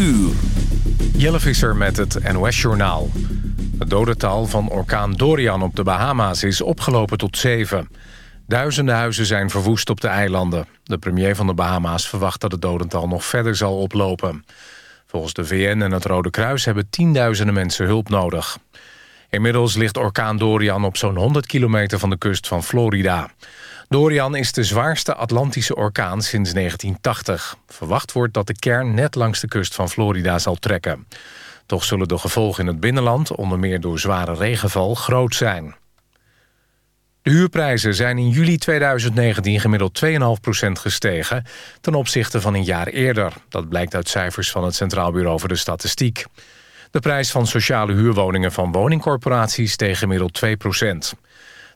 uur. Jelle Visser met het NOS-journaal. Het dodental van orkaan Dorian op de Bahama's is opgelopen tot zeven. Duizenden huizen zijn verwoest op de eilanden. De premier van de Bahama's verwacht dat het dodental nog verder zal oplopen. Volgens de VN en het Rode Kruis hebben tienduizenden mensen hulp nodig. Inmiddels ligt orkaan Dorian op zo'n 100 kilometer van de kust van Florida. Dorian is de zwaarste Atlantische orkaan sinds 1980. Verwacht wordt dat de kern net langs de kust van Florida zal trekken. Toch zullen de gevolgen in het binnenland, onder meer door zware regenval, groot zijn. De huurprijzen zijn in juli 2019 gemiddeld 2,5% gestegen... ten opzichte van een jaar eerder. Dat blijkt uit cijfers van het Centraal Bureau voor de Statistiek. De prijs van sociale huurwoningen van woningcorporaties steeg gemiddeld 2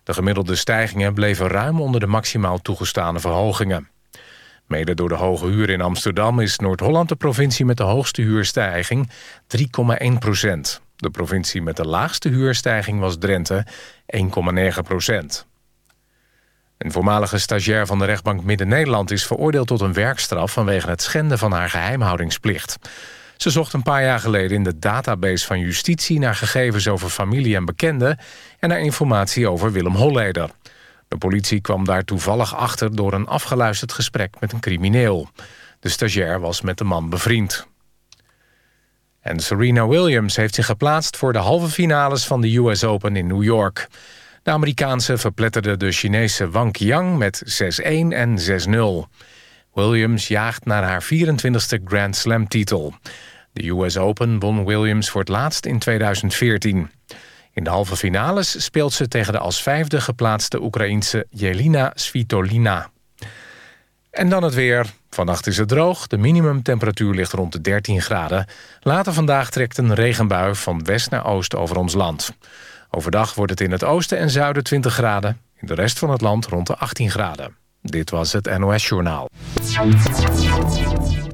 De gemiddelde stijgingen bleven ruim onder de maximaal toegestane verhogingen. Mede door de hoge huur in Amsterdam is Noord-Holland de provincie met de hoogste huurstijging 3,1 procent. De provincie met de laagste huurstijging was Drenthe, 1,9 procent. Een voormalige stagiair van de rechtbank Midden-Nederland... is veroordeeld tot een werkstraf vanwege het schenden van haar geheimhoudingsplicht. Ze zocht een paar jaar geleden in de database van justitie... naar gegevens over familie en bekenden... en naar informatie over Willem Holleder. De politie kwam daar toevallig achter door een afgeluisterd gesprek met een crimineel. De stagiair was met de man bevriend. En Serena Williams heeft zich geplaatst voor de halve finales van de US Open in New York. De Amerikaanse verpletterde de Chinese Wang Qiang met 6-1 en 6-0. Williams jaagt naar haar 24e Grand Slam titel. De US Open won Williams voor het laatst in 2014. In de halve finales speelt ze tegen de als vijfde geplaatste Oekraïense Jelina Svitolina. En dan het weer. Vannacht is het droog, de minimumtemperatuur ligt rond de 13 graden. Later vandaag trekt een regenbui van west naar oost over ons land. Overdag wordt het in het oosten en zuiden 20 graden. In de rest van het land rond de 18 graden. Dit was het NOS Journaal.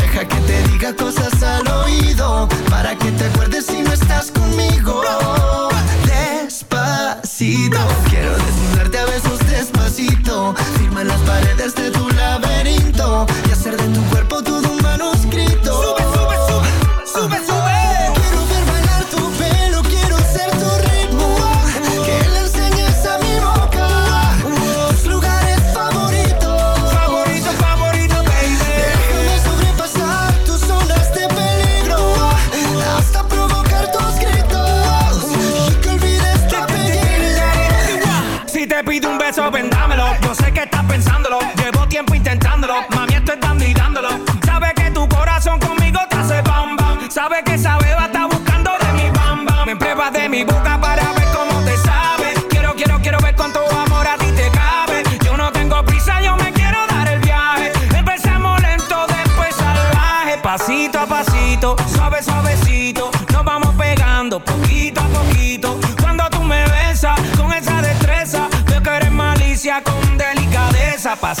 Deja que te diga cosas al oído. Para que te acuerdes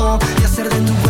y hacer de tu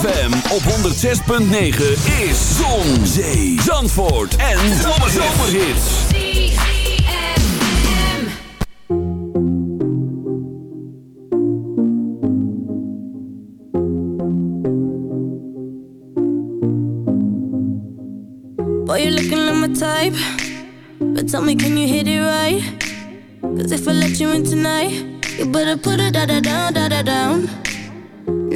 ZFM op 106.9 is Zon, Zee, Zandvoort en Zomerhits. Boy, you're looking like my type. But tell me, can you hit it right? Cause if I let you in tonight, you better put it da da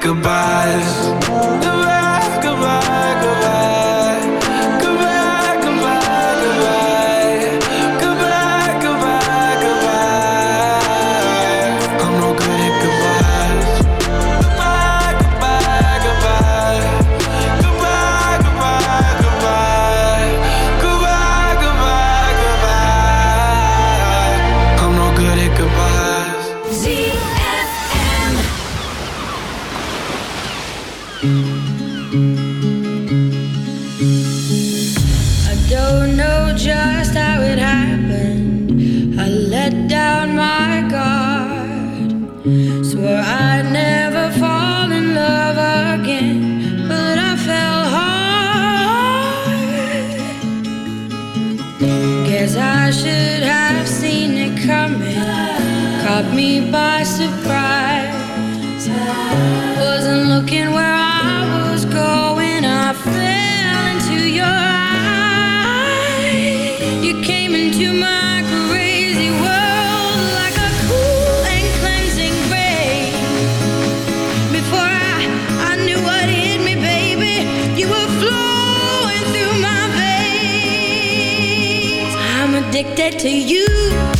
Goodbyes. I'm to you.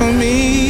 For me.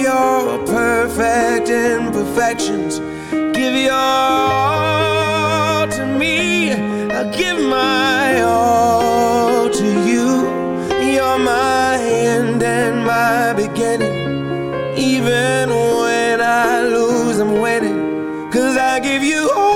Your perfect imperfections. Give your all to me. I'll give my all to you. You're my end and my beginning. Even when I lose, I'm winning. Cause I give you all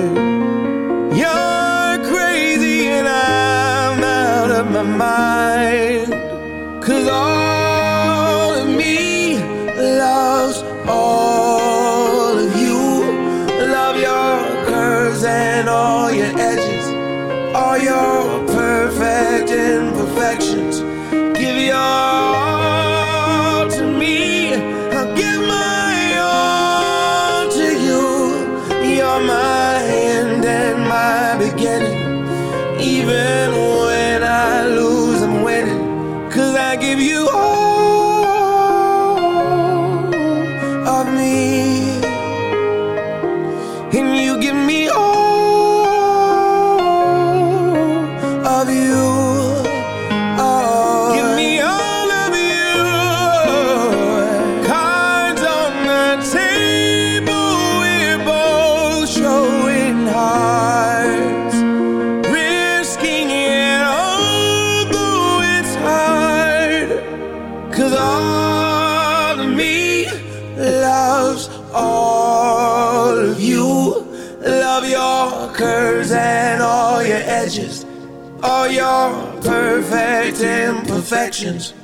Imperfections.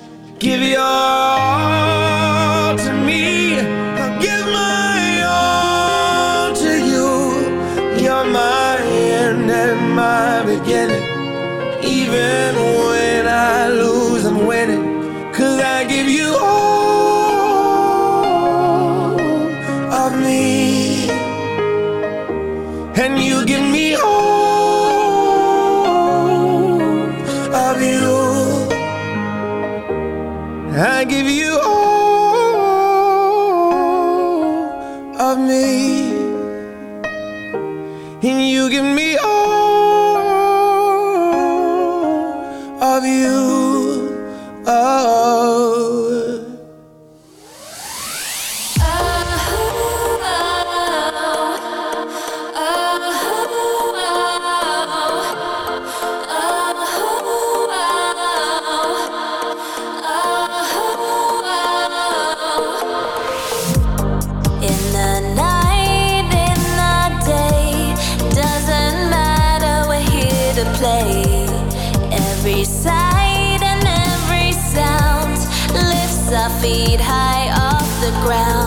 play. Every sight and every sound lifts our feet high off the ground.